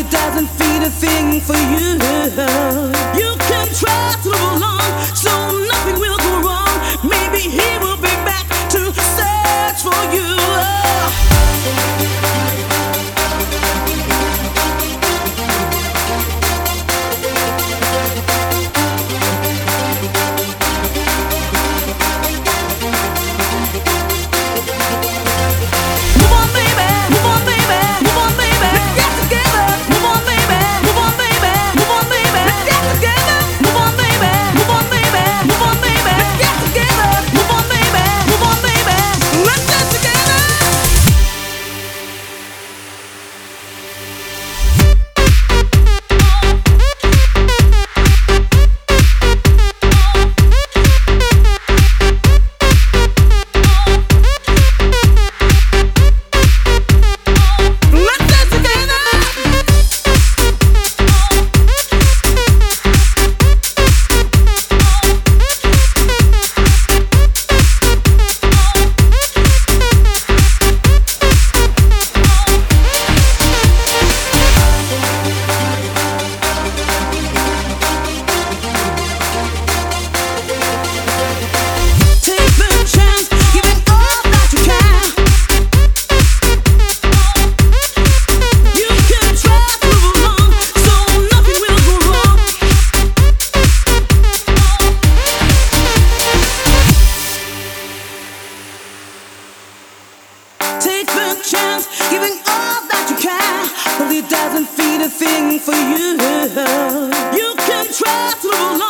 it doesn't feel a thing for you. You can try to belong, so not. chance, giving all that you can, but it doesn't a thing for you. You can try to